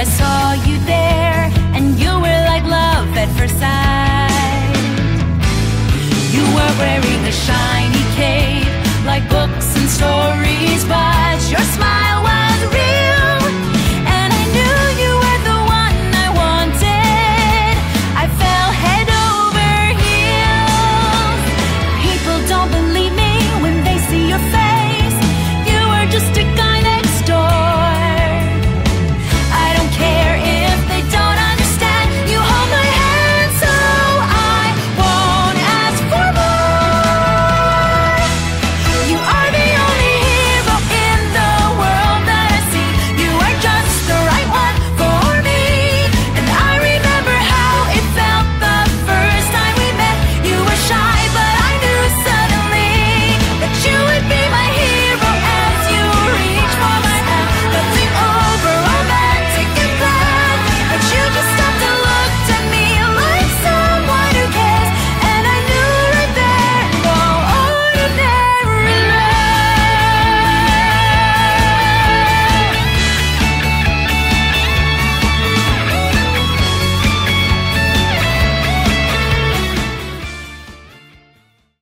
I saw you there.